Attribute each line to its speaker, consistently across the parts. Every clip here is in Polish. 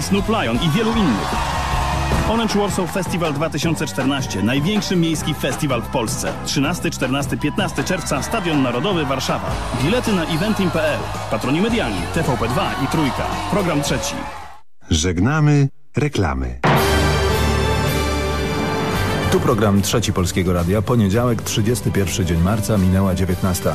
Speaker 1: Snoop Lion i wielu innych. Orange Warsaw Festival 2014. Największy miejski festiwal w Polsce. 13, 14, 15 czerwca Stadion Narodowy Warszawa. Bilety na eventim.pl. Patroni medialni TVP2 i Trójka. Program trzeci.
Speaker 2: Żegnamy reklamy.
Speaker 3: Tu program Trzeci Polskiego Radia. Poniedziałek, 31 dzień marca, minęła 19.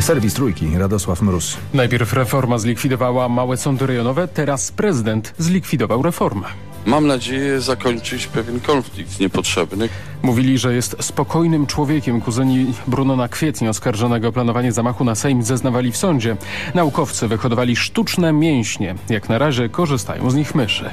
Speaker 3: Serwis Trójki, Radosław Mróz.
Speaker 4: Najpierw reforma zlikwidowała małe sądy rejonowe, teraz prezydent zlikwidował reformę.
Speaker 5: Mam nadzieję zakończyć pewien konflikt niepotrzebny.
Speaker 4: Mówili, że jest spokojnym człowiekiem. Kuzyni Brunona Kwietnia oskarżonego o planowanie zamachu na Sejm zeznawali w sądzie. Naukowcy wyhodowali sztuczne mięśnie. Jak na razie korzystają z nich myszy.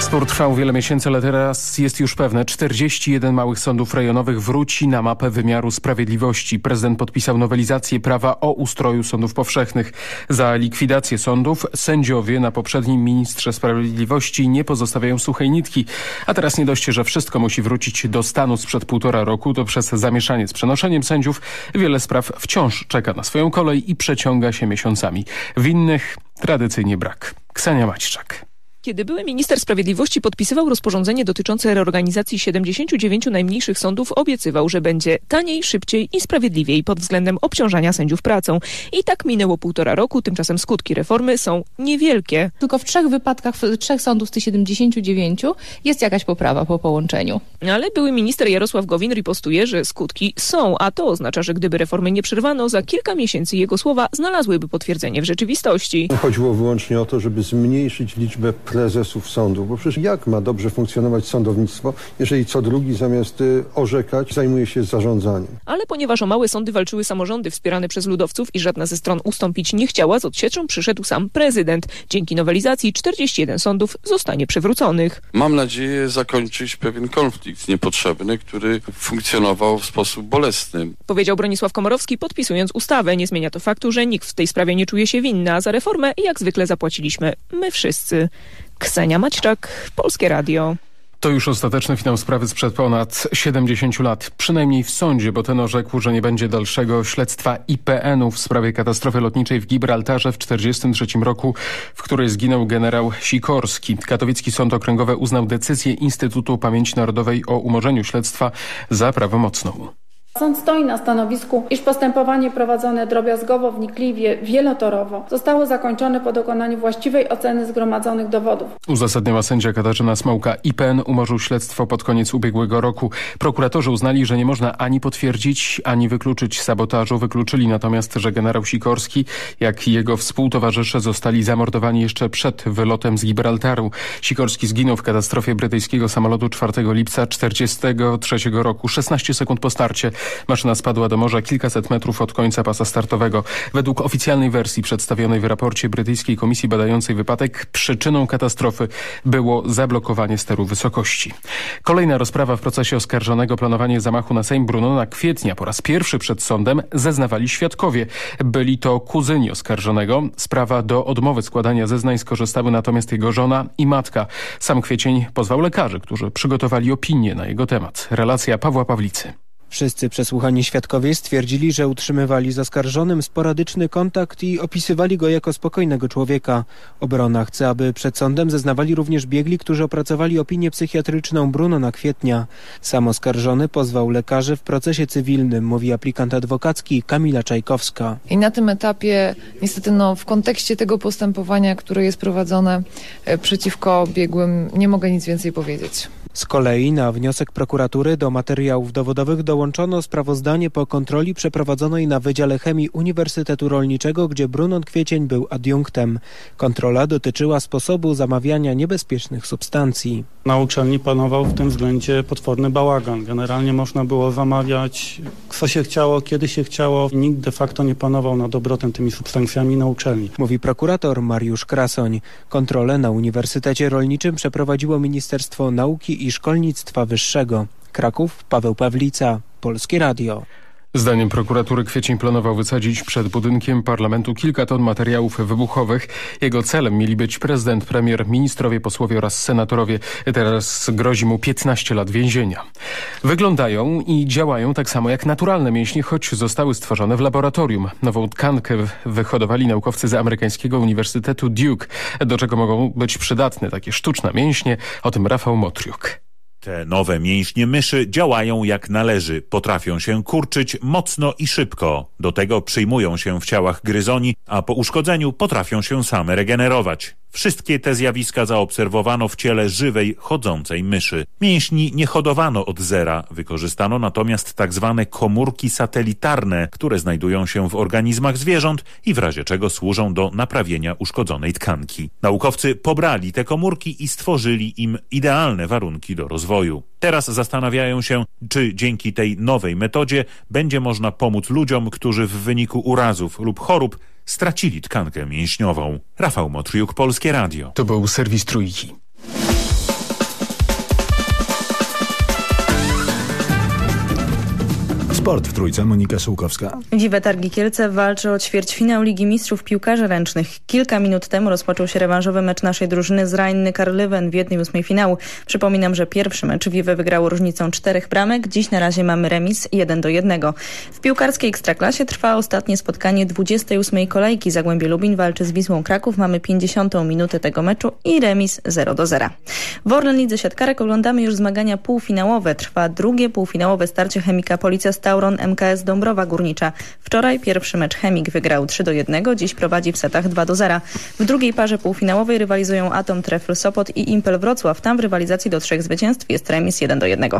Speaker 4: Spór trwał wiele miesięcy, ale teraz jest już pewne. 41 małych sądów rejonowych wróci na mapę wymiaru sprawiedliwości. Prezydent podpisał nowelizację prawa o ustroju sądów powszechnych. Za likwidację sądów sędziowie na poprzednim ministrze sprawiedliwości nie pozostawiają suchej nitki. A teraz nie dość, że wszystko musi wrócić do stanu sprzed półtora roku, to przez zamieszanie z przenoszeniem sędziów wiele spraw wciąż czeka na swoją kolej i przeciąga się miesiącami. Winnych tradycyjnie brak. Ksenia Maćczak.
Speaker 6: Kiedy były minister sprawiedliwości podpisywał rozporządzenie dotyczące reorganizacji 79 najmniejszych sądów, obiecywał, że będzie taniej, szybciej i sprawiedliwiej pod względem obciążania sędziów pracą. I tak minęło półtora roku, tymczasem skutki reformy są niewielkie.
Speaker 7: Tylko w trzech wypadkach, w trzech sądów z tych 79 jest jakaś poprawa po połączeniu.
Speaker 6: Ale były minister Jarosław Gowin ripostuje, że skutki są, a to oznacza, że gdyby reformy nie przerwano, za kilka miesięcy jego słowa znalazłyby potwierdzenie w rzeczywistości.
Speaker 8: Chodziło wyłącznie o to, żeby zmniejszyć liczbę prezesów sądów, bo przecież jak ma dobrze funkcjonować sądownictwo, jeżeli co drugi zamiast y, orzekać zajmuje się zarządzaniem.
Speaker 6: Ale ponieważ o małe sądy walczyły samorządy wspierane przez ludowców i żadna ze stron ustąpić nie chciała, z odsieczą przyszedł sam prezydent. Dzięki nowelizacji 41 sądów zostanie przywróconych.
Speaker 5: Mam nadzieję zakończyć pewien konflikt niepotrzebny, który funkcjonował w sposób bolesny.
Speaker 6: Powiedział Bronisław Komorowski podpisując ustawę. Nie zmienia to faktu, że nikt w tej sprawie nie czuje się winny, a za reformę jak zwykle zapłaciliśmy my wszyscy. Ksenia Maćczak, Polskie Radio.
Speaker 4: To już ostateczny finał sprawy sprzed ponad 70 lat. Przynajmniej w sądzie, bo ten orzekł, że nie będzie dalszego śledztwa IPN-u w sprawie katastrofy lotniczej w Gibraltarze w 1943 roku, w której zginął generał Sikorski. Katowicki Sąd Okręgowy uznał decyzję Instytutu Pamięci Narodowej o umorzeniu śledztwa za prawomocną.
Speaker 9: Sąd stoi na stanowisku, iż postępowanie prowadzone drobiazgowo, wnikliwie, wielotorowo zostało zakończone po dokonaniu właściwej oceny zgromadzonych dowodów.
Speaker 4: Uzasadniała sędzia Katarzyna Smołka. IPN umorzył śledztwo pod koniec ubiegłego roku. Prokuratorzy uznali, że nie można ani potwierdzić, ani wykluczyć sabotażu. Wykluczyli natomiast, że generał Sikorski, jak i jego współtowarzysze zostali zamordowani jeszcze przed wylotem z Gibraltaru. Sikorski zginął w katastrofie brytyjskiego samolotu 4 lipca 1943 roku. 16 sekund po starcie. Maszyna spadła do morza kilkaset metrów od końca pasa startowego. Według oficjalnej wersji przedstawionej w raporcie brytyjskiej komisji badającej wypadek przyczyną katastrofy było zablokowanie steru wysokości. Kolejna rozprawa w procesie oskarżonego planowanie zamachu na Sejm Brunona Kwietnia. Po raz pierwszy przed sądem zeznawali świadkowie. Byli to kuzyni oskarżonego. Sprawa do odmowy składania zeznań skorzystały natomiast jego żona i matka. Sam Kwiecień pozwał lekarzy, którzy przygotowali opinię na jego temat. Relacja Pawła Pawlicy.
Speaker 10: Wszyscy przesłuchani świadkowie stwierdzili, że utrzymywali z oskarżonym sporadyczny kontakt i opisywali go jako spokojnego człowieka. Obrona chce, aby przed sądem zeznawali również biegli, którzy opracowali opinię psychiatryczną Bruno na kwietnia. Sam oskarżony pozwał lekarzy w procesie cywilnym, mówi aplikant adwokacki Kamila Czajkowska.
Speaker 11: I na tym etapie, niestety no, w kontekście tego postępowania, które jest prowadzone e, przeciwko biegłym, nie mogę nic więcej powiedzieć.
Speaker 10: Z kolei na wniosek prokuratury do materiałów dowodowych dołączono sprawozdanie po kontroli przeprowadzonej na Wydziale Chemii Uniwersytetu Rolniczego, gdzie Brunon Kwiecień był adiunktem. Kontrola dotyczyła sposobu zamawiania niebezpiecznych substancji.
Speaker 12: Na uczelni panował w tym względzie potworny bałagan. Generalnie można było zamawiać co się chciało, kiedy się chciało. Nikt de facto nie panował nad obrotem tymi substancjami na uczelni.
Speaker 10: Mówi prokurator Mariusz Krasoń. Kontrolę na Uniwersytecie Rolniczym przeprowadziło Ministerstwo Nauki i Szkolnictwa Wyższego. Kraków, Paweł Pawlica, Polskie Radio.
Speaker 4: Zdaniem prokuratury Kwiecień planował wysadzić przed budynkiem parlamentu kilka ton materiałów wybuchowych. Jego celem mieli być prezydent, premier, ministrowie, posłowie oraz senatorowie. Teraz grozi mu 15 lat więzienia. Wyglądają i działają tak samo jak naturalne mięśnie, choć zostały stworzone w laboratorium. Nową tkankę wyhodowali naukowcy z amerykańskiego Uniwersytetu Duke, do czego mogą być przydatne takie sztuczne mięśnie. O tym Rafał Motriuk.
Speaker 13: Te nowe mięśnie myszy działają jak należy, potrafią się kurczyć mocno i szybko. Do tego przyjmują się w ciałach gryzoni, a po uszkodzeniu potrafią się same regenerować. Wszystkie te zjawiska zaobserwowano w ciele żywej, chodzącej myszy. Mięśni nie hodowano od zera, wykorzystano natomiast tak zwane komórki satelitarne, które znajdują się w organizmach zwierząt i w razie czego służą do naprawienia uszkodzonej tkanki. Naukowcy pobrali te komórki i stworzyli im idealne warunki do rozwoju. Teraz zastanawiają się, czy dzięki tej nowej metodzie będzie można pomóc ludziom, którzy w wyniku urazów lub chorób stracili tkankę mięśniową. Rafał Motriuk, Polskie Radio.
Speaker 4: To był serwis Trójki.
Speaker 3: Sport w trójce, Monika Sułkowska.
Speaker 14: Dziwe Targi Kielce walczy o ćwierćfinał Ligi Mistrzów Piłkarzy Ręcznych. Kilka minut temu rozpoczął się rewanżowy mecz naszej drużyny z Rhein Karlywen w jednej ósmej finału. Przypominam, że pierwszy mecz Wiwe wygrało różnicą czterech bramek. Dziś na razie mamy remis 1 do 1. W piłkarskiej Ekstraklasie trwa ostatnie spotkanie 28 kolejki. Zagłębie Lubin walczy z Wisłą Kraków. Mamy 50 minutę tego meczu i remis 0 do 0. W Orlen Lidze Siatkarek oglądamy już zmagania półfinałowe. Trwa drugie półfinałowe starcie Chemika Policja Stał Tauron MKS Dąbrowa Górnicza. Wczoraj pierwszy mecz Chemik wygrał 3 do 1, dziś prowadzi w setach 2 do 0. W drugiej parze półfinałowej rywalizują Atom Trefl Sopot i Impel Wrocław. Tam w rywalizacji do trzech zwycięstw jest remis 1 do 1.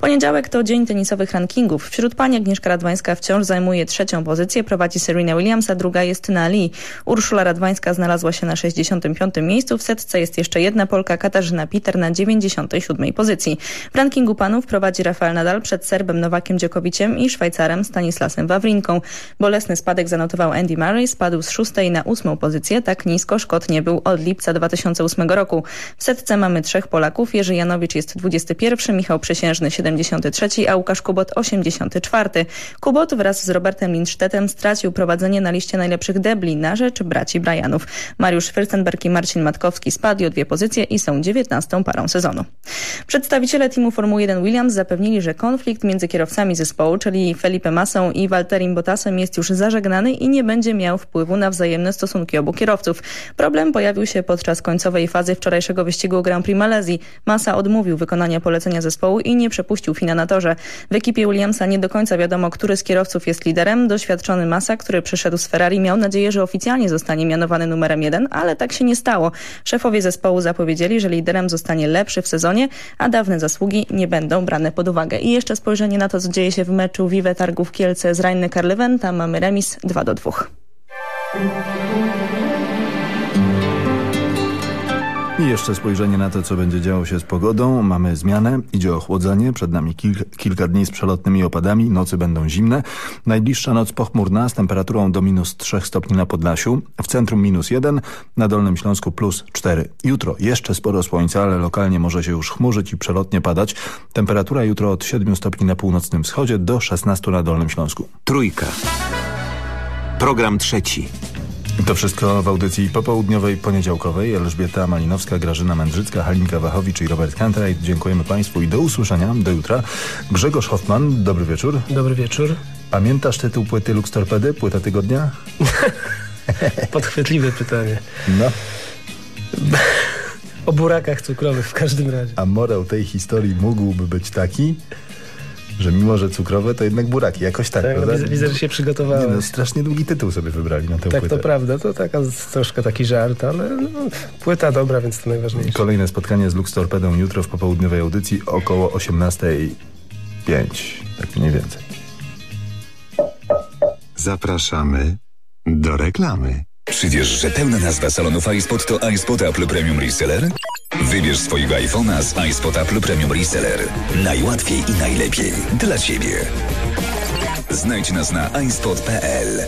Speaker 14: Poniedziałek to dzień tenisowych rankingów. Wśród pań Agnieszka Radwańska wciąż zajmuje trzecią pozycję, prowadzi Serena Williams, a druga jest na Lee. Urszula Radwańska znalazła się na 65. miejscu. W setce jest jeszcze jedna Polka, Katarzyna Peter na 97. pozycji. W rankingu panów prowadzi Rafael Nadal przed Serbem Nowakiem Dziokowiciem i Szwajcarem Stanislasem Wawrinką. Bolesny spadek zanotował Andy Murray, spadł z szóstej na ósmą pozycję. Tak nisko Szkot nie był od lipca 2008 roku. W setce mamy trzech Polaków. Jerzy Janowicz jest 21, Michał Przysiężny 73, a Łukasz Kubot 84. Kubot wraz z Robertem Lindstedtem stracił prowadzenie na liście najlepszych debli na rzecz braci Brianów. Mariusz Fürstenberg i Marcin Matkowski spadli o dwie pozycje i są 19 parą sezonu. Przedstawiciele teamu Formuły 1 Williams zapewnili, że konflikt między kierowcami zespołu czyli Felipe Massą i Walterim Bottasem jest już zażegnany i nie będzie miał wpływu na wzajemne stosunki obu kierowców. Problem pojawił się podczas końcowej fazy wczorajszego wyścigu Grand Prix Malezji. Massa odmówił wykonania polecenia zespołu i nie przepuścił Fina na torze. W ekipie Williamsa nie do końca wiadomo, który z kierowców jest liderem. Doświadczony Massa, który przyszedł z Ferrari, miał nadzieję, że oficjalnie zostanie mianowany numerem jeden, ale tak się nie stało. Szefowie zespołu zapowiedzieli, że liderem zostanie lepszy w sezonie, a dawne zasługi nie będą brane pod uwagę. I jeszcze spojrzenie na to, co dzieje się w meczu Vive Targów Kielce z Rajny Karlewen. Mamy remis 2 do 2.
Speaker 3: I jeszcze spojrzenie na to, co będzie działo się z pogodą. Mamy zmianę, idzie ochłodzenie, przed nami kilk, kilka dni z przelotnymi opadami, nocy będą zimne. Najbliższa noc pochmurna z temperaturą do minus 3 stopni na Podlasiu, w centrum minus 1, na Dolnym Śląsku plus 4. Jutro jeszcze sporo słońca, ale lokalnie może się już chmurzyć i przelotnie padać. Temperatura jutro od 7 stopni na północnym wschodzie do 16 na Dolnym Śląsku.
Speaker 15: Trójka. Program trzeci.
Speaker 3: To wszystko w audycji popołudniowej, poniedziałkowej. Elżbieta Malinowska, Grażyna Mędrzycka, Halinka Wachowicz i Robert Kantraj. Dziękujemy Państwu i do usłyszenia. Do jutra. Grzegorz Hoffman, dobry wieczór.
Speaker 16: Dobry wieczór.
Speaker 3: Pamiętasz tytuł płyty Lux Torpedy? Płyta tygodnia?
Speaker 16: Podchwytliwe pytanie.
Speaker 3: No.
Speaker 16: o burakach cukrowych w każdym razie.
Speaker 3: A morał tej historii mógłby być taki, że mimo, że cukrowe, to jednak buraki. Jakoś tak,
Speaker 16: tak
Speaker 3: prawda?
Speaker 16: Widzę, że się przygotowałem.
Speaker 3: No, strasznie długi tytuł sobie wybrali na tę
Speaker 16: tak,
Speaker 3: płytę.
Speaker 16: to prawda. To taka, troszkę taki żart, ale no, płyta dobra, więc to najważniejsze.
Speaker 3: Kolejne spotkanie z Lux Torpedą jutro w popołudniowej audycji około 18.05. Tak mniej więcej.
Speaker 2: Zapraszamy do reklamy.
Speaker 17: Czy wiesz, że pełna nazwa salonów iSpot to iSpot Apple Premium Reseller? Wybierz swojego iPhone'a z iSpot Apple Premium Reseller. Najłatwiej i najlepiej dla Ciebie. Znajdź nas na iSpot.pl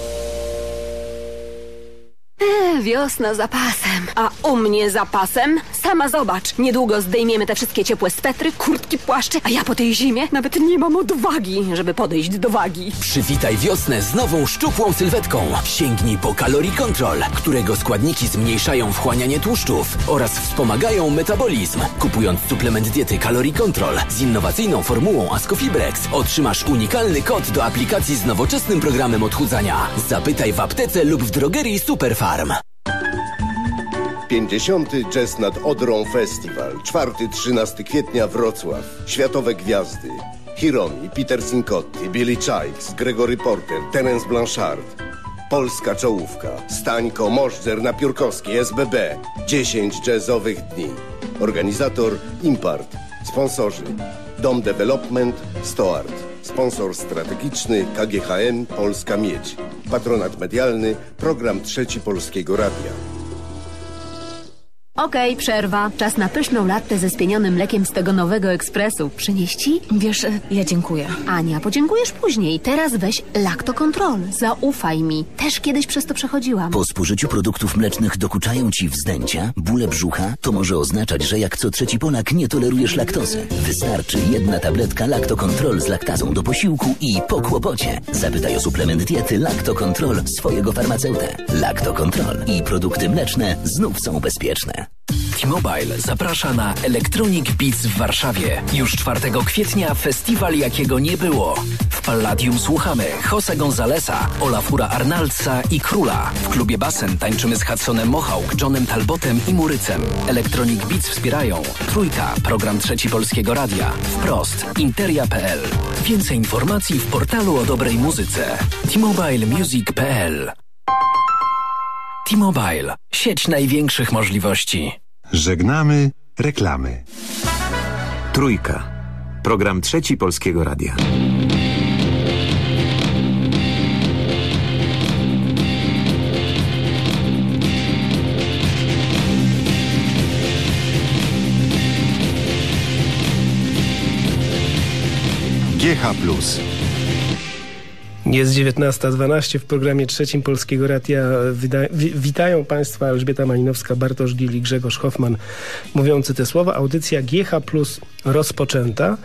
Speaker 18: wiosna za pasem. A u mnie za pasem? Sama zobacz. Niedługo zdejmiemy te wszystkie ciepłe swetry, kurtki, płaszcze, a ja po tej zimie nawet nie mam odwagi, żeby podejść do wagi.
Speaker 19: Przywitaj wiosnę z nową szczupłą sylwetką. Sięgnij po Calorie Control, którego składniki zmniejszają wchłanianie tłuszczów oraz wspomagają metabolizm. Kupując suplement diety Calorie Control z innowacyjną formułą Ascofibrex otrzymasz unikalny kod do aplikacji z nowoczesnym programem odchudzania. Zapytaj w aptece lub w drogerii Superfarm.
Speaker 20: 50. Jazz nad Odrą Festiwal. 4-13 kwietnia Wrocław. Światowe gwiazdy. Hiromi, Peter Sincotti, Billy Chikes, Gregory Porter, Terence Blanchard. Polska czołówka. Stańko, Możdżer, Napiórkowski, SBB. 10 jazzowych dni. Organizator Impart. Sponsorzy Dom Development, Stoart. Sponsor strategiczny KGHM Polska Miedź. Patronat medialny Program Trzeci Polskiego Radia.
Speaker 18: Okej, przerwa. Czas na pyszną lattę ze spienionym mlekiem z tego nowego ekspresu. Przynieść ci?
Speaker 21: Wiesz, ja dziękuję.
Speaker 18: Ania, podziękujesz później. Teraz weź Lacto Control. Zaufaj mi. Też kiedyś przez to przechodziłam.
Speaker 22: Po spożyciu produktów mlecznych dokuczają ci wzdęcia, bóle brzucha? To może oznaczać, że jak co trzeci Polak nie tolerujesz laktozy. Wystarczy jedna tabletka Lacto Control z laktazą do posiłku i po kłopocie. Zapytaj o suplement diety Lacto Control swojego farmaceutę. Lacto Control i produkty mleczne znów są bezpieczne.
Speaker 23: T-Mobile zaprasza na Electronic Beats w Warszawie. Już 4 kwietnia festiwal jakiego nie było. W Palladium słuchamy Jose Gonzalesa, Olafura Arnaldsa i Króla. W klubie Basen tańczymy z Hudsonem Mohawk, Johnem Talbotem i Murycem. Electronic Beats wspierają Trójka, program Trzeci Polskiego Radia. Wprost, interia.pl. Więcej informacji w portalu o dobrej muzyce. T-Mobile T-Mobile. Sieć największych możliwości.
Speaker 2: Żegnamy reklamy.
Speaker 15: Trójka. Program Trzeci Polskiego Radia.
Speaker 2: GH Plus.
Speaker 16: Jest 19.12 w programie trzecim Polskiego Radia. Witają Państwa Elżbieta Malinowska, Bartosz Gil i Grzegorz Hoffman mówiący te słowa. Audycja GH Plus rozpoczęta.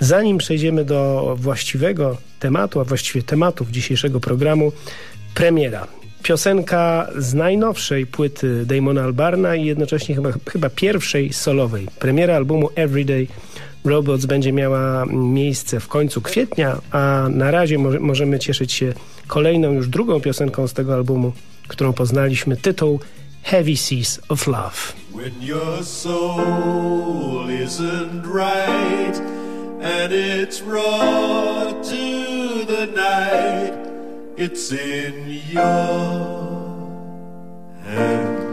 Speaker 16: Zanim przejdziemy do właściwego tematu, a właściwie tematów dzisiejszego programu, premiera. Piosenka z najnowszej płyty Damona Albarna i jednocześnie chyba, chyba pierwszej solowej. Premiera albumu Everyday Robots będzie miała miejsce w końcu kwietnia, a na razie może, możemy cieszyć się kolejną, już drugą piosenką z tego albumu, którą poznaliśmy. Tytuł Heavy Seas of Love.
Speaker 24: When your soul isn't right and it's raw to the night, it's in your hands.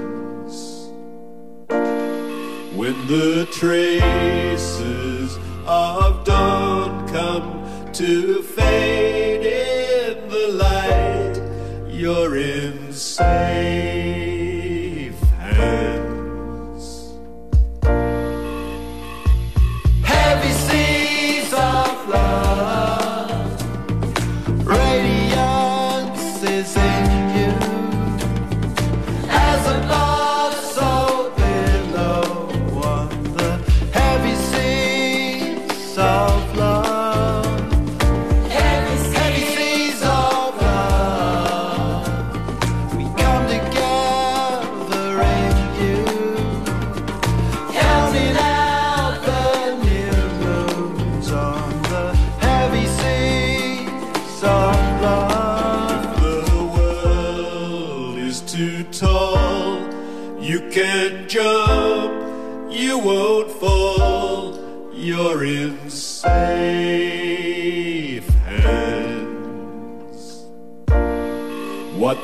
Speaker 24: When the traces of dawn come to fade in the light, you're in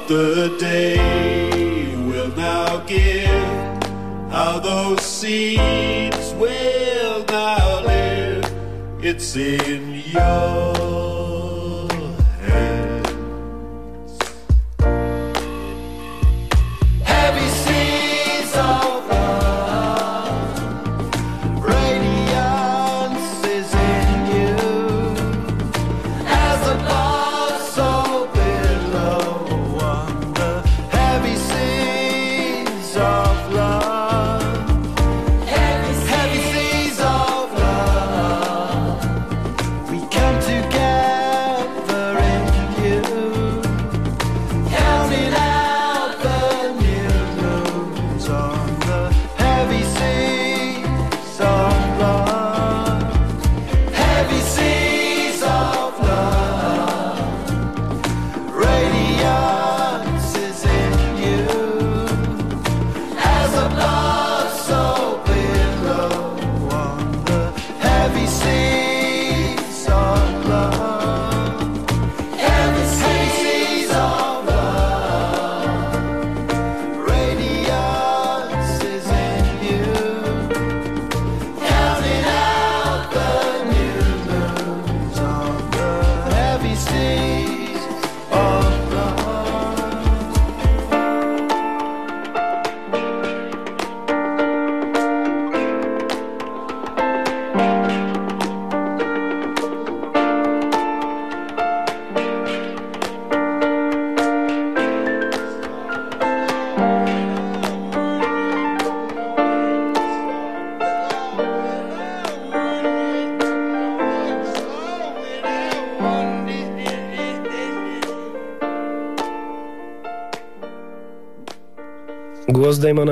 Speaker 24: the day will now give, how those seeds will now live. It's in your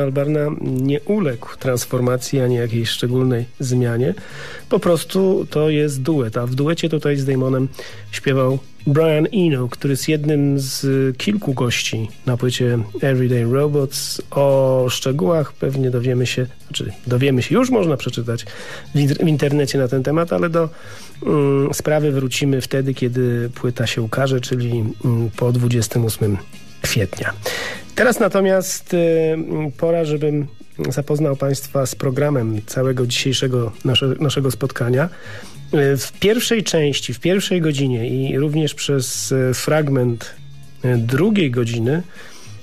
Speaker 16: Albarna nie uległ transformacji ani jakiejś szczególnej zmianie. Po prostu to jest duet, a w duecie tutaj z Damonem śpiewał Brian Eno, który jest jednym z kilku gości na płycie Everyday Robots. O szczegółach pewnie dowiemy się, znaczy dowiemy się, już można przeczytać w, w internecie na ten temat, ale do mm, sprawy wrócimy wtedy, kiedy płyta się ukaże, czyli mm, po 28 kwietnia. Teraz natomiast y, pora, żebym zapoznał Państwa z programem całego dzisiejszego nasze, naszego spotkania. Y, w pierwszej części, w pierwszej godzinie i również przez y, fragment drugiej godziny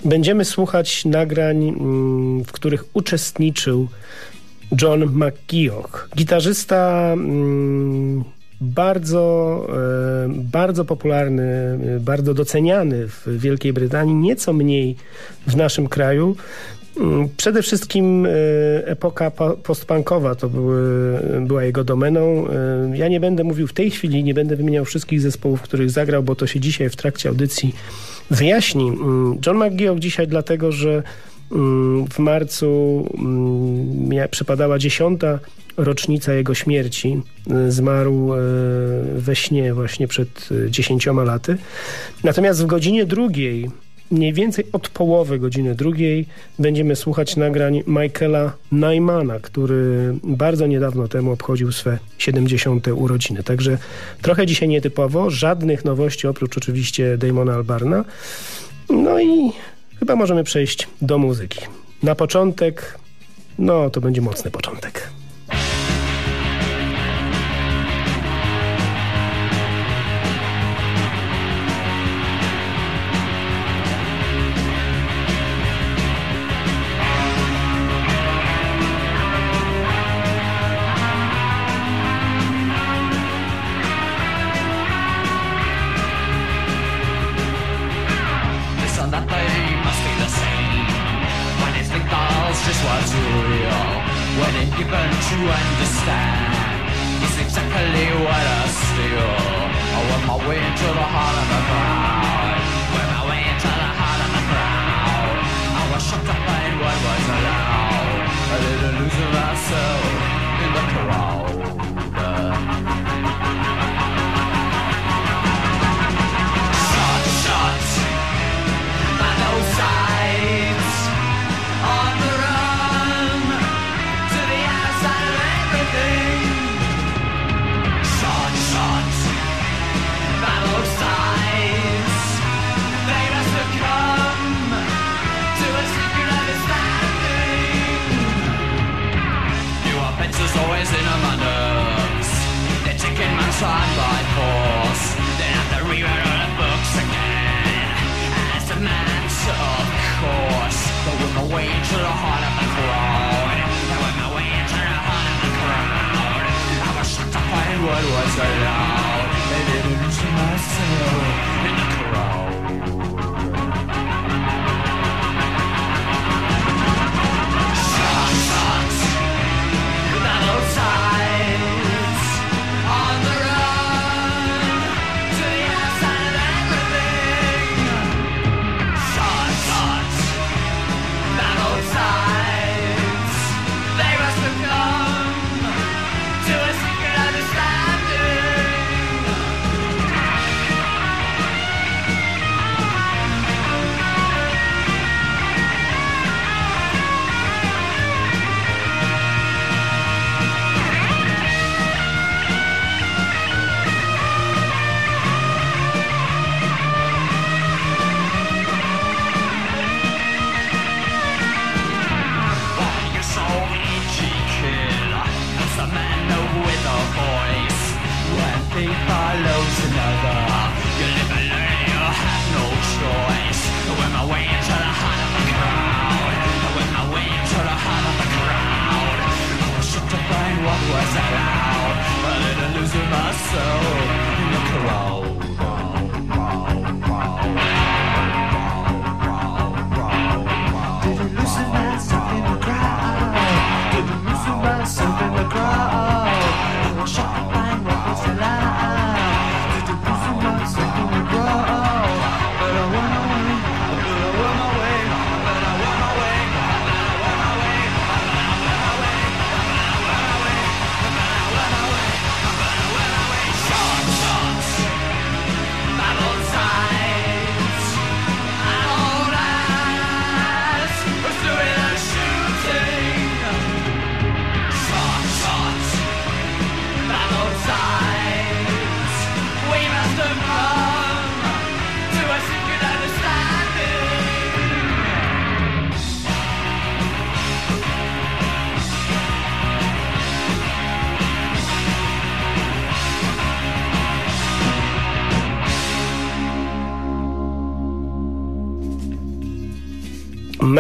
Speaker 16: będziemy słuchać nagrań, mm, w których uczestniczył John McGeoch, gitarzysta mm, bardzo, e, bardzo popularny, e, bardzo doceniany w Wielkiej Brytanii, nieco mniej w naszym kraju. Mm, Przede wszystkim e, epoka po- postpunkowa to były, była jego domeną. Ja nie będę mówił w tej chwili, nie będę wymieniał wszystkich zespołów, których zagrał, bo to się dzisiaj w trakcie audycji wyjaśni. Mm, John McGeoch dzisiaj dlatego, że w marcu mm, przypadała dziesiąta rocznica jego śmierci. E, Zmarł e, we śnie właśnie przed dziesięcioma laty. Natomiast w godzinie drugiej mniej więcej od połowy godziny drugiej będziemy słuchać nagrań Michaela Nymana, który bardzo niedawno temu obchodził swe 70. urodziny. Także trochę dzisiaj nietypowo, żadnych nowości oprócz oczywiście Damona Albarna. No i chyba możemy przejść do muzyki. Na początek, no to będzie mocny początek.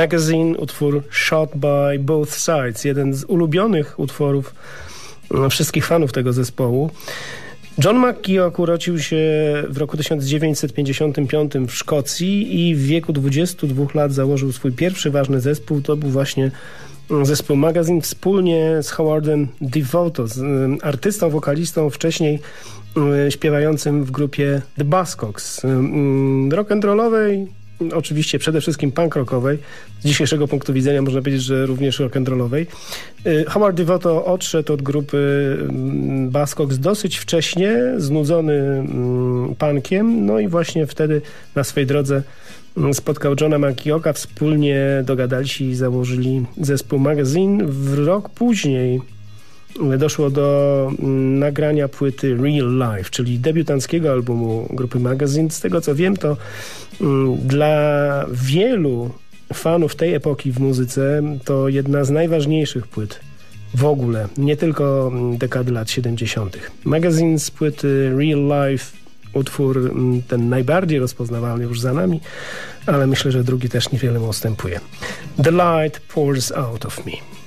Speaker 16: Magazine, utwór Shot by Both Sides, jeden z ulubionych utworów e, wszystkich fanów tego zespołu. John McKeoch urodził się w roku 1955 w Szkocji i w wieku 22 lat założył swój pierwszy ważny zespół. To był właśnie mm, zespół Magazine wspólnie z Howardem Devoto, mm, artystą, wokalistą wcześniej mm, śpiewającym w grupie The Buzzcocks. Rock'n'rollowej, oczywiście przede wszystkim punk rockowej. Z dzisiejszego punktu widzenia można powiedzieć, że również rock'n'rollowej. Y, Howard Devoto odszedł od grupy mm, Buzzcocks dosyć wcześnie, znudzony mm, punkiem, no i właśnie wtedy na swej drodze mm, spotkał Johna Makioka, wspólnie dogadali się i założyli zespół Magazine. W rok później doszło do mm, nagrania płyty Real Life, czyli debiutanckiego albumu grupy Magazine. Z tego co wiem, to mm, dla wielu fanów tej epoki w muzyce to jedna z najważniejszych płyt w ogóle, nie tylko mm, dekady lat 70. Magazine z płyty Real Life utwór ten najbardziej rozpoznawalny już za nami, ale myślę, że drugi też niewiele mu ustępuje. The light pours out of me.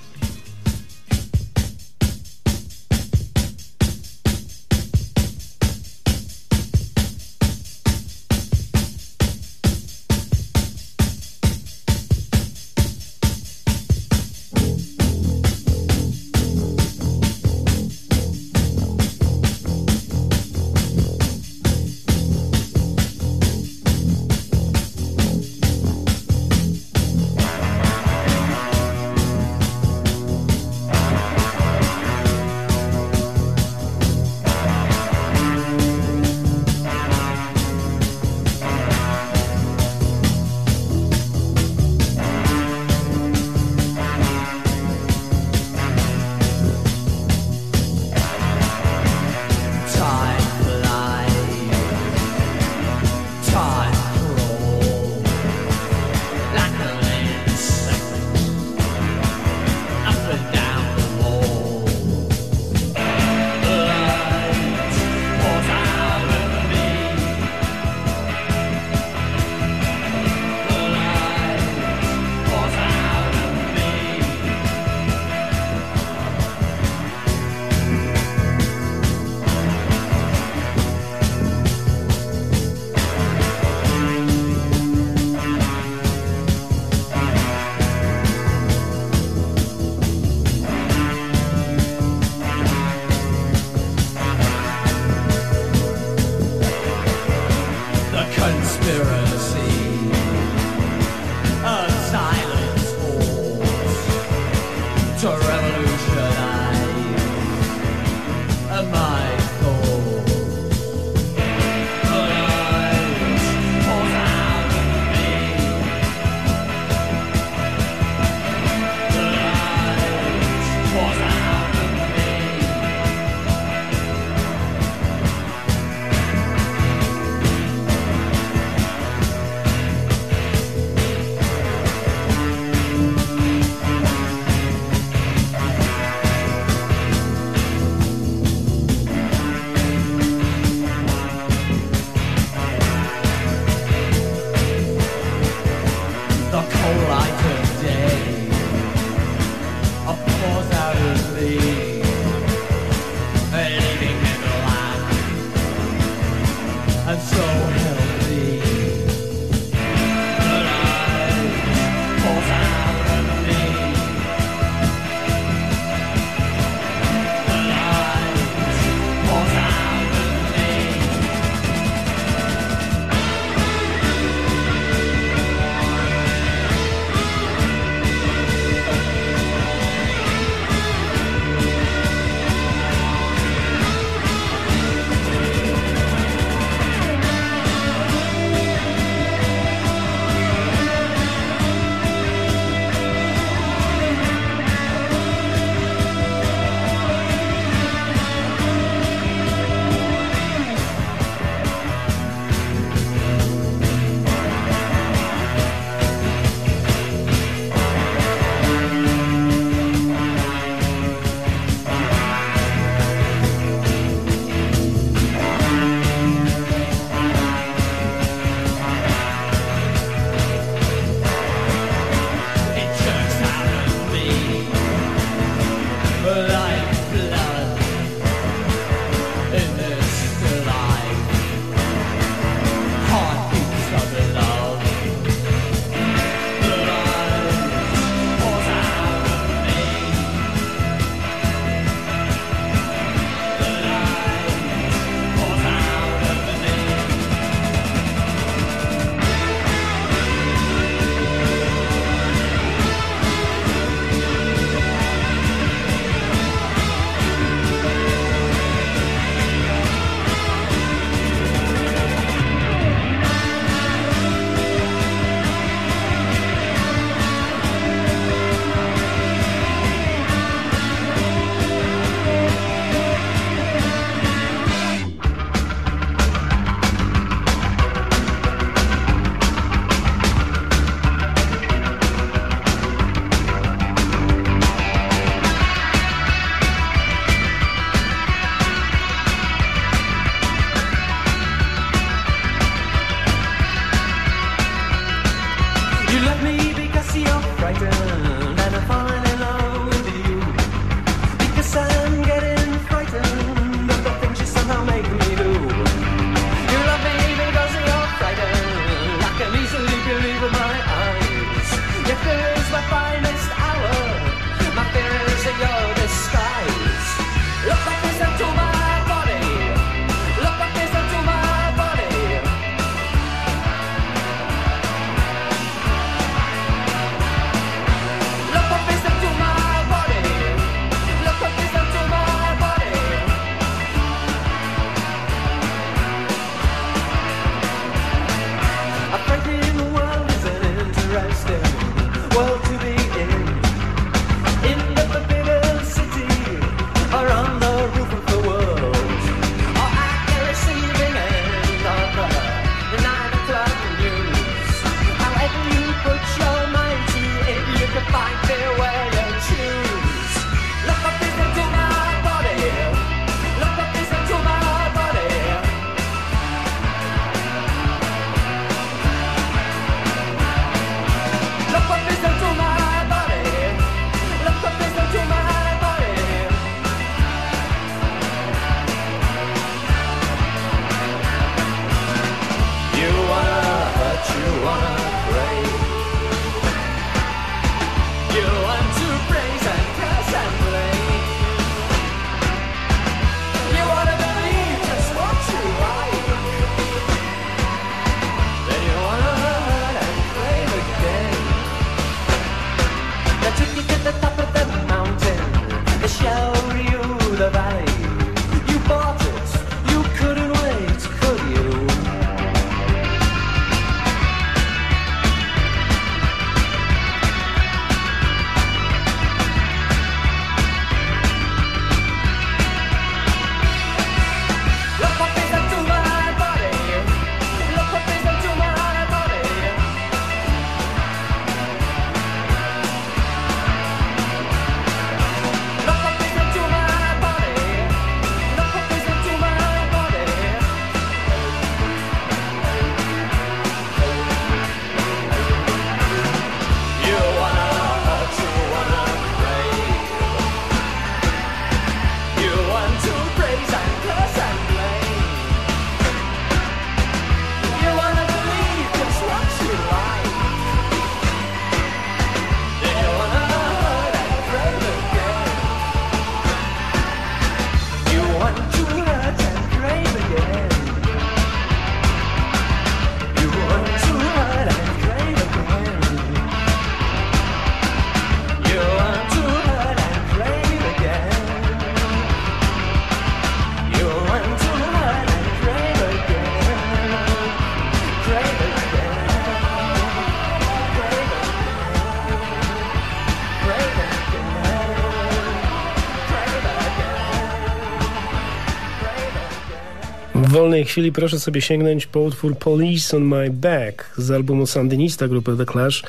Speaker 25: wolnej chwili proszę sobie sięgnąć po utwór Police on My Back z albumu Sandinista grupy The Clash.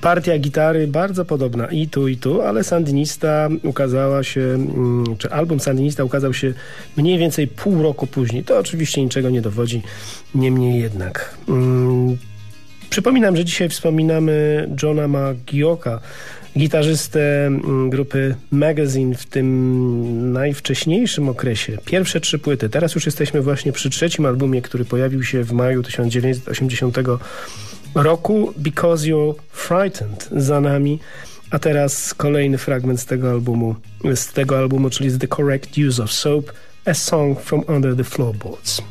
Speaker 25: Partia gitary bardzo podobna i tu, i tu, ale Sandinista ukazała się, mm, czy album Sandinista ukazał się mniej więcej pół roku później. To oczywiście niczego nie dowodzi, niemniej jednak. Mm, przypominam, że dzisiaj wspominamy Johna Magioka, gitarzystę mm, grupy Magazine w tym najwcześniejszym okresie. Pierwsze trzy płyty. Teraz już jesteśmy właśnie przy trzecim albumie, który pojawił się w maju 1980 roku. Because You're Frightened za nami. A teraz kolejny fragment z tego albumu, z tego albumu, czyli z The Correct Use of Soap, A Song from Under the Floorboards.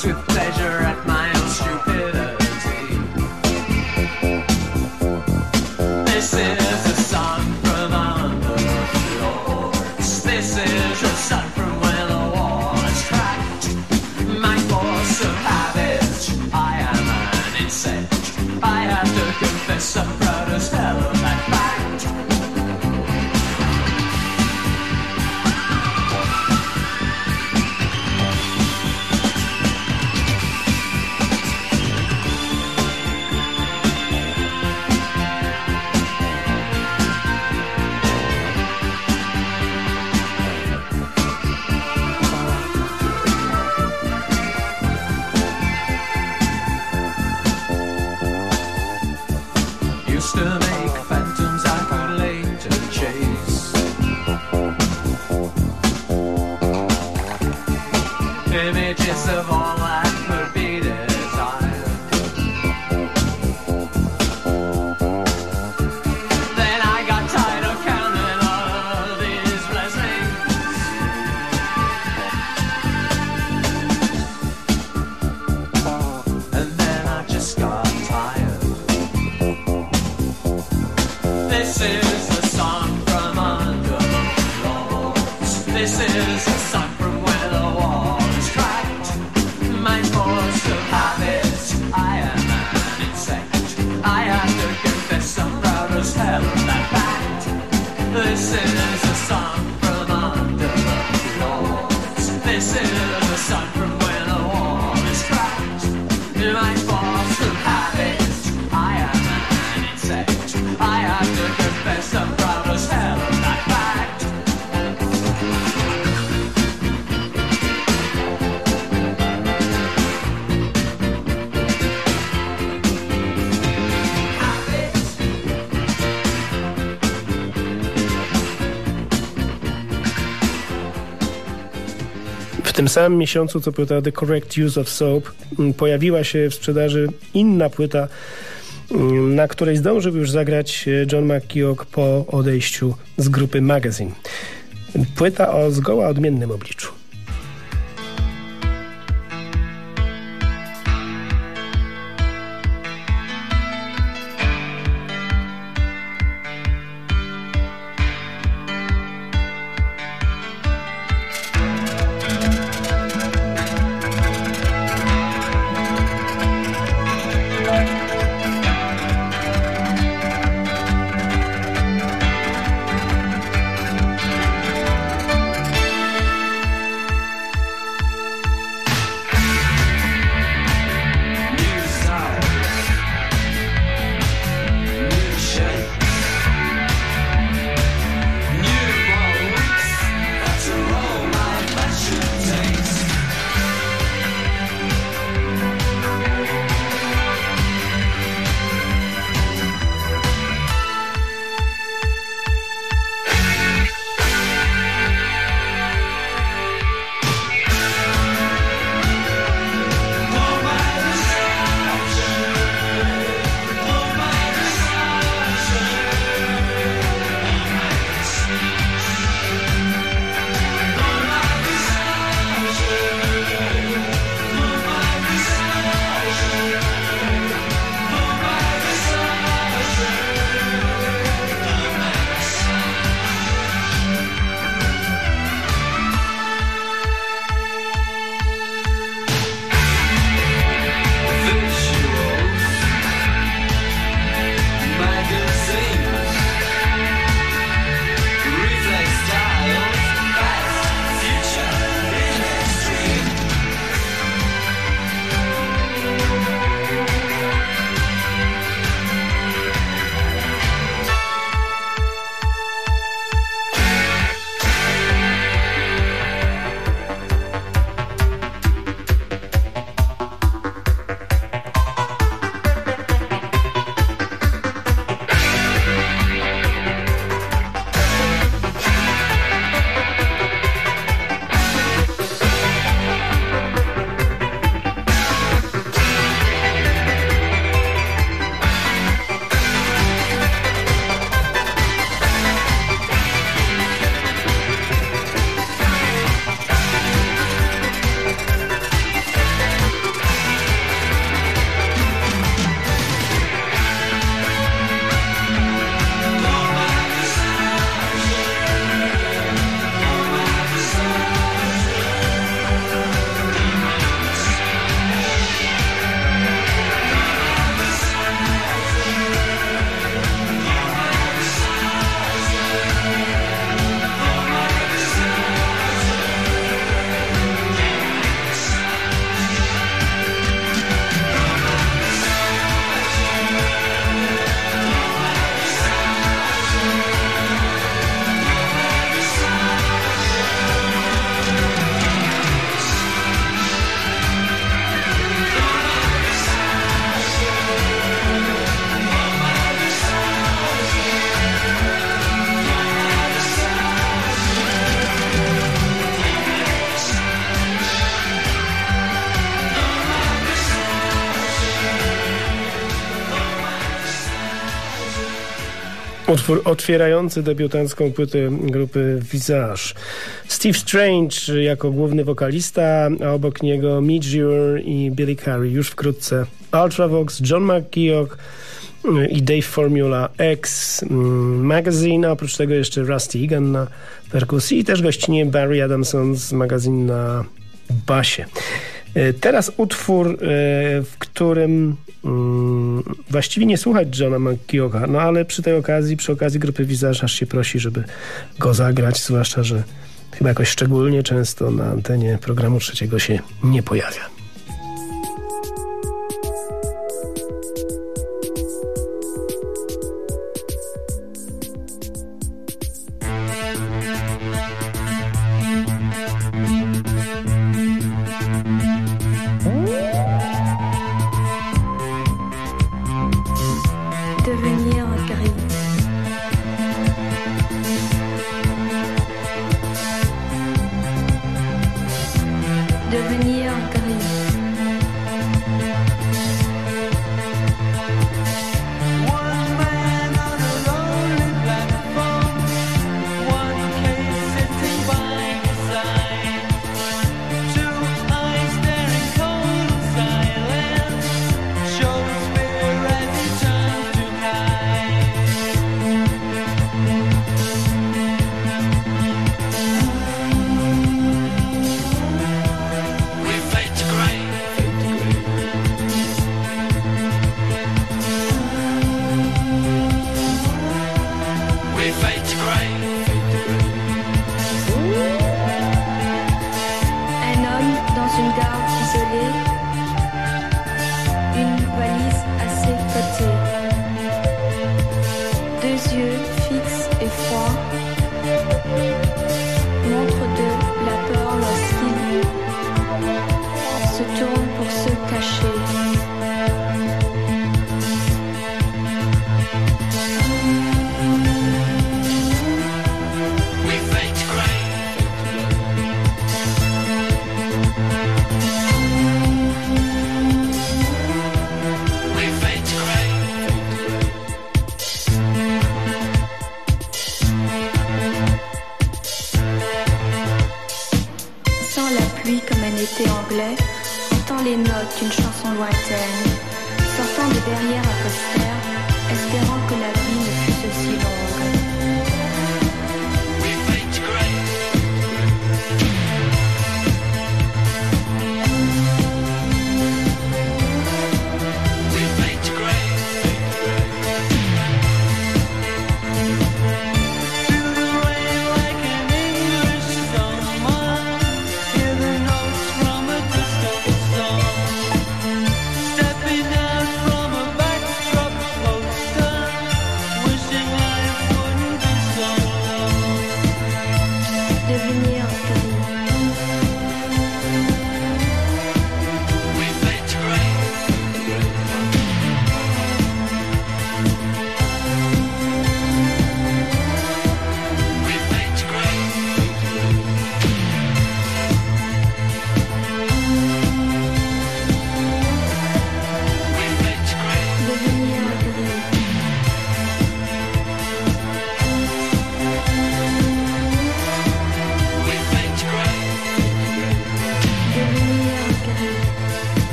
Speaker 25: Christmas Day. samym miesiącu, co płyta The Correct Use of Soap, mm, pojawiła się w sprzedaży inna płyta, mm, na której zdążył już zagrać e, John McKeoch po odejściu z grupy Magazine. Płyta o zgoła odmiennym obliczu.
Speaker 16: Utwór otwierający debiutancką płytę grupy Visage. Steve Strange jako główny wokalista, a obok niego Midge Ure i Billy Curry. Już wkrótce Ultravox, John McKeoch i Dave Formula X mm, Magazine, a oprócz tego jeszcze Rusty Egan na perkusji i też gościnie Barry Adamson z magazyn na basie. E, Teraz utwór, e, w którym mm, właściwie nie słuchać Johna McKeocha, no ale przy tej okazji, przy okazji grupy Visage aż się prosi, żeby go zagrać, zwłaszcza, że chyba jakoś szczególnie często na antenie programu trzeciego się nie pojawia.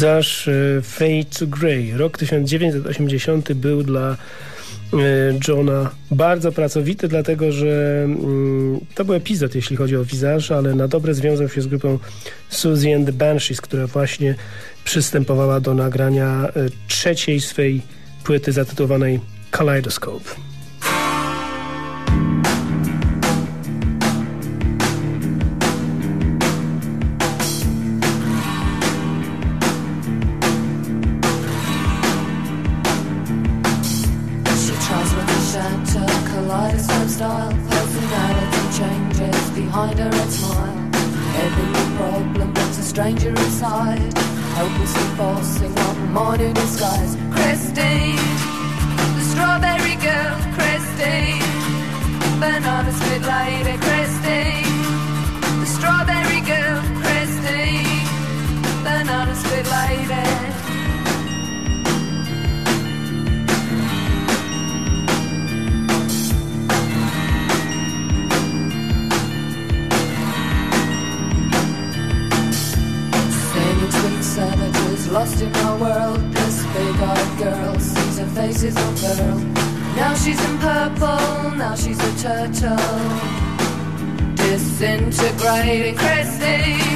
Speaker 16: Visage e, Fade to Grey. Rok 1980 był dla e, Johna bardzo pracowity, dlatego że mm, to był epizod, jeśli chodzi o Visage, ale na dobre związał się z grupą Suzy and the Banshees, która właśnie przystępowała do nagrania e, trzeciej swej płyty zatytułowanej Kaleidoscope.
Speaker 26: Turtle. Disintegrating Christine,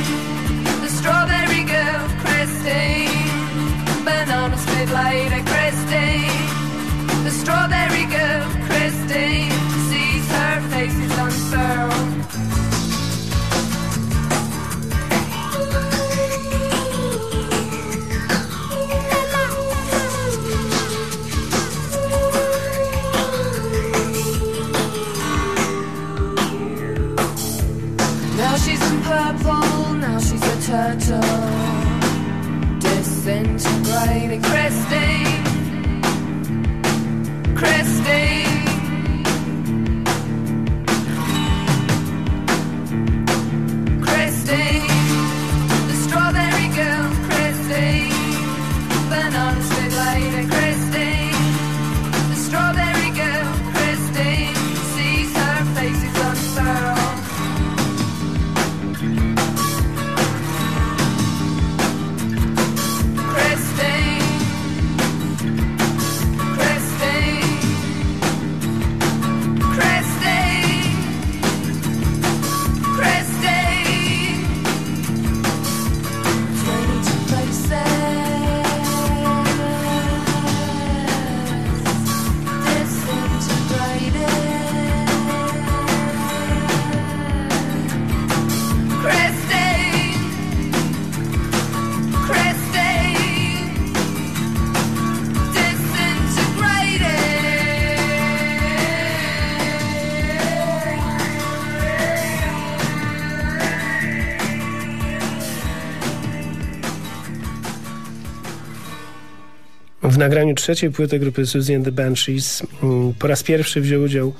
Speaker 16: nagraniu trzeciej płyty grupy Suzy and the Banshees mm, po raz pierwszy wziął udział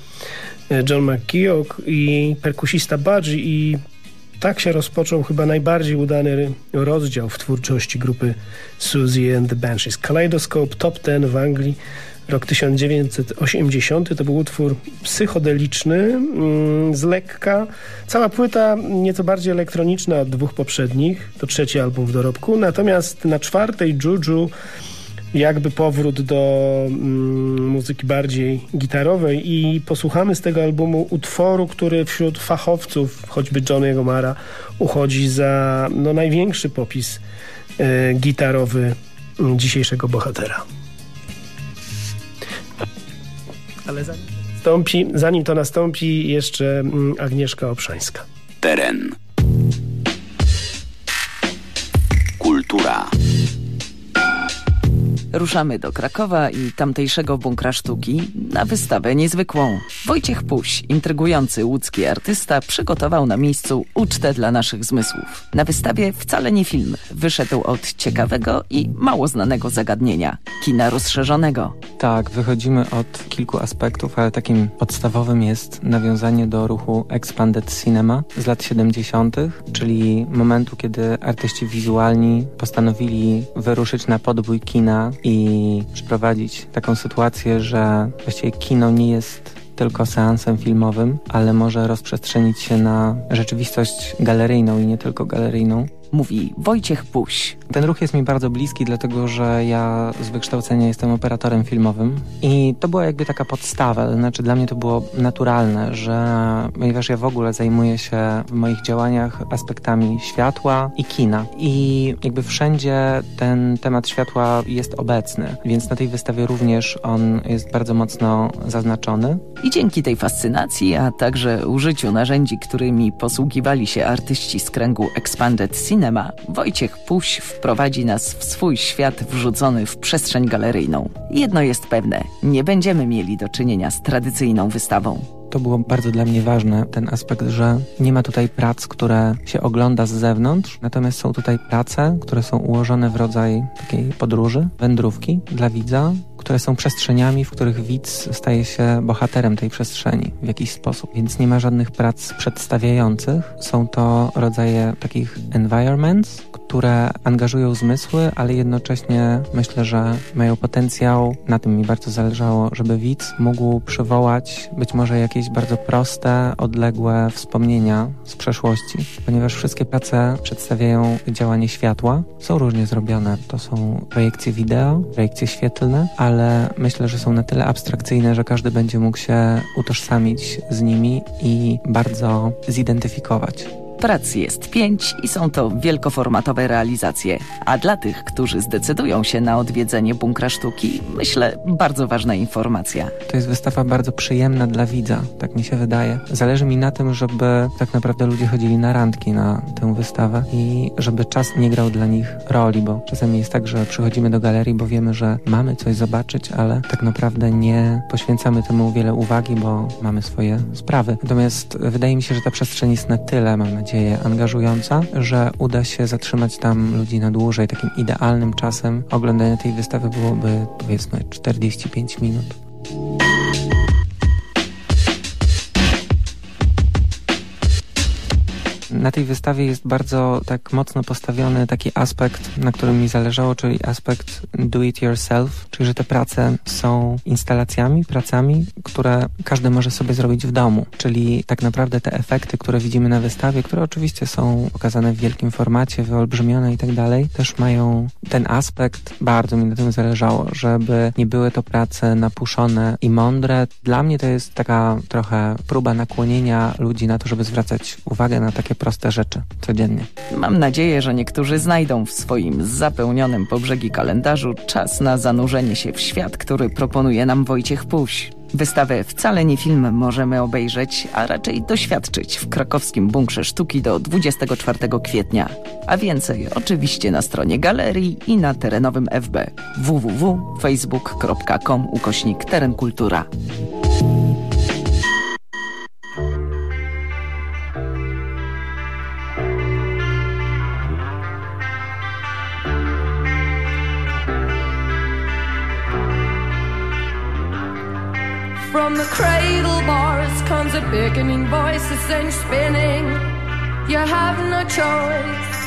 Speaker 16: e, John McKeoch i perkusista Budgie i tak się rozpoczął chyba najbardziej udany rozdział w twórczości grupy Suzy and the Banshees. Kaleidoscope Top Ten w Anglii rok 1980 to był utwór psychodeliczny mm, z lekka. Cała płyta nieco bardziej elektroniczna od dwóch poprzednich, to trzeci album w dorobku, natomiast na czwartej Juju jakby powrót do mm, muzyki bardziej gitarowej i posłuchamy z tego albumu utworu, który wśród fachowców, choćby Johnny'ego Mara, uchodzi za no, największy popis e, gitarowy dzisiejszego bohatera. Ale zanim, nastąpi, zanim to nastąpi, jeszcze mm, Agnieszka Obszańska.
Speaker 27: Teren. Kultura.
Speaker 28: Ruszamy do Krakowa i tamtejszego bunkra sztuki na wystawę niezwykłą. Wojciech Puś, intrygujący łódzki artysta, przygotował na miejscu ucztę dla naszych zmysłów. Na wystawie wcale nie film, wyszedł od ciekawego i mało znanego zagadnienia kina rozszerzonego.
Speaker 21: Tak, wychodzimy od kilku aspektów, ale takim podstawowym jest nawiązanie do ruchu Expanded Cinema z lat 70., czyli momentu, kiedy artyści wizualni postanowili wyruszyć na podbój kina i przeprowadzić taką sytuację, że właściwie kino nie jest tylko seansem filmowym, ale może rozprzestrzenić się na rzeczywistość galeryjną i nie tylko galeryjną.
Speaker 28: Mówi Wojciech Puś.
Speaker 21: Ten ruch jest mi bardzo bliski, dlatego że ja z wykształcenia jestem operatorem filmowym i to była jakby taka podstawa, znaczy dla mnie to było naturalne, że ponieważ ja w ogóle zajmuję się w moich działaniach aspektami światła i kina i jakby wszędzie ten temat światła jest obecny, więc na tej wystawie również on jest bardzo mocno zaznaczony.
Speaker 28: I dzięki tej fascynacji, a także użyciu narzędzi, którymi posługiwali się artyści z kręgu Expanded Cinema, Wojciech Puś wprowadzi nas w swój świat wrzucony w przestrzeń galeryjną. Jedno jest pewne, nie będziemy mieli do czynienia z tradycyjną wystawą.
Speaker 21: To było bardzo dla mnie ważne, ten aspekt, że nie ma tutaj prac, które się ogląda z zewnątrz, natomiast są tutaj prace, które są ułożone w rodzaj takiej podróży, wędrówki dla widza, które są przestrzeniami, w których widz staje się bohaterem tej przestrzeni w jakiś sposób. Więc nie ma żadnych prac przedstawiających. Są to rodzaje takich environments, które angażują zmysły, ale jednocześnie myślę, że mają potencjał, na tym mi bardzo zależało, żeby widz mógł przywołać być może jakieś bardzo proste, odległe wspomnienia z przeszłości, ponieważ wszystkie prace przedstawiają działanie światła. Są różnie zrobione. To są projekcje wideo, projekcje świetlne, ale myślę, że są na tyle abstrakcyjne, że każdy będzie mógł się utożsamić z nimi i bardzo zidentyfikować.
Speaker 28: Prac jest pięć i są to wielkoformatowe realizacje. A dla tych, którzy zdecydują się na odwiedzenie bunkra sztuki, myślę, bardzo ważna informacja.
Speaker 21: To jest wystawa bardzo przyjemna dla widza, tak mi się wydaje. Zależy mi na tym, żeby tak naprawdę ludzie chodzili na randki na tę wystawę i żeby czas nie grał dla nich roli, bo czasami jest tak, że przychodzimy do galerii, bo wiemy, że mamy coś zobaczyć, ale tak naprawdę nie poświęcamy temu wiele uwagi, bo mamy swoje sprawy. Natomiast wydaje mi się, że ta przestrzeń jest na tyle, mam nadzieję, angażująca, że uda się zatrzymać tam ludzi na dłużej. Takim idealnym czasem oglądania tej wystawy byłoby powiedzmy 45 minut. Na tej wystawie jest bardzo tak mocno postawiony taki aspekt, na którym mi zależało, czyli aspekt do it yourself, czyli że te prace są instalacjami, pracami, które każdy może sobie zrobić w domu. Czyli tak naprawdę te efekty, które widzimy na wystawie, które oczywiście są pokazane w wielkim formacie, wyolbrzymione i tak dalej, też mają ten aspekt, bardzo mi na tym zależało, żeby nie były to prace napuszone i mądre. Dla mnie to jest taka trochę próba nakłonienia ludzi na to, żeby zwracać uwagę na takie proste rzeczy codziennie.
Speaker 28: Mam nadzieję, że niektórzy znajdą w swoim zapełnionym po brzegi kalendarzu czas na zanurzenie się w świat, który proponuje nam Wojciech Puś. Wystawę Wcale nie film możemy obejrzeć, a raczej doświadczyć w krakowskim Bunkrze Sztuki do 24 kwietnia. A więcej oczywiście na stronie galerii i na terenowym FB www.facebook.com ukośnik Teren Kultura.
Speaker 26: From the cradle bars comes a beckoning voice sends you spinning. You have no choice.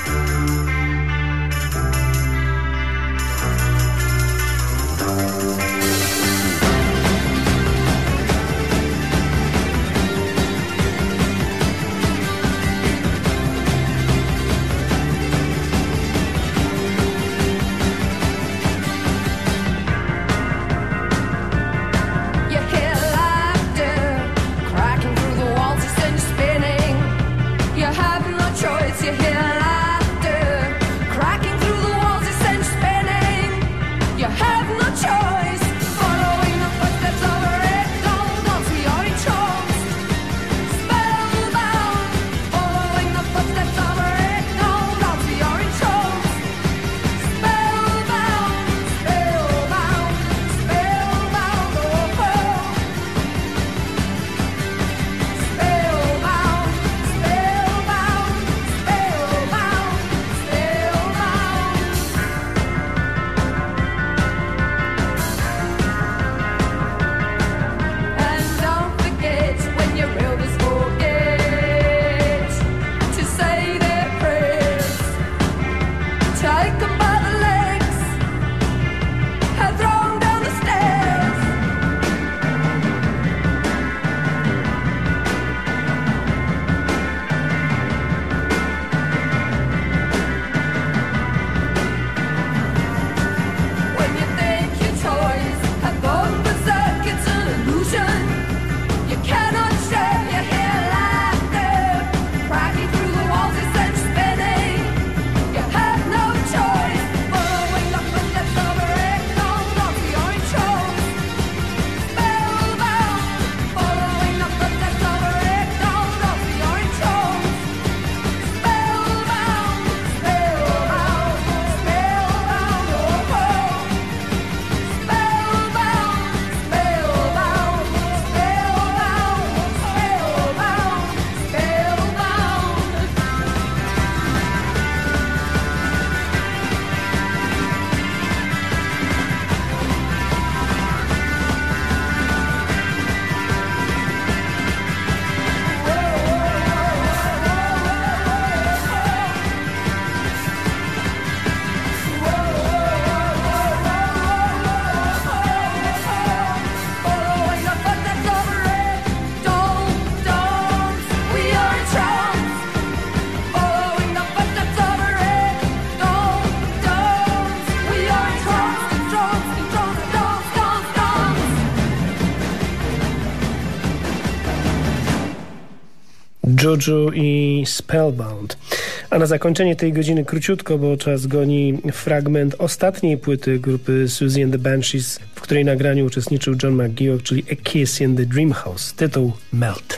Speaker 16: Juju i Spellbound. A na zakończenie tej godziny króciutko, bo czas goni fragment ostatniej płyty grupy Susie and the Banshees, w której nagraniu uczestniczył John McGeoch, czyli A Kiss in the Dream House. Tytuł
Speaker 26: Melt.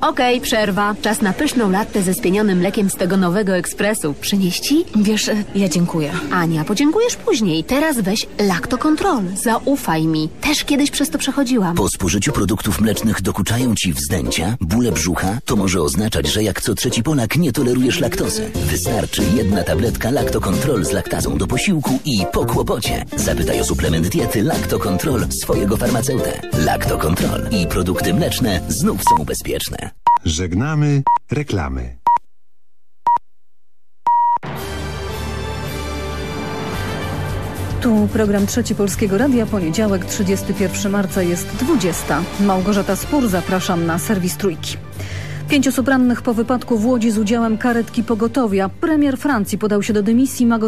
Speaker 18: Okej, przerwa. Czas na pyszną lattę ze spienionym mlekiem z tego nowego ekspresu. Przynieść ci?
Speaker 14: Wiesz, ja dziękuję.
Speaker 18: Ania, podziękujesz później. Teraz weź Lactocontrol. Zaufaj mi. Też kiedyś przez to przechodziłam.
Speaker 22: Po spożyciu produktów mlecznych dokuczają ci wzdęcia, bóle brzucha? To może oznaczać, że jak co trzeci Polak nie tolerujesz laktozy. Wystarczy jedna tabletka Lactocontrol z laktazą do posiłku i po kłopocie. Zapytaj o suplement diety Lactocontrol swojego farmaceutę. Lactocontrol i produkty mleczne znów są bezpieczne.
Speaker 2: Żegnamy reklamy.
Speaker 29: Tu program Trzeci Polskiego Radia, poniedziałek 31 marca jest 20. Małgorzata Spór, zapraszam na serwis Trójki. Pięć osób rannych po wypadku w Łodzi z udziałem karetki pogotowia. Premier Francji podał się do dymisji. Ma go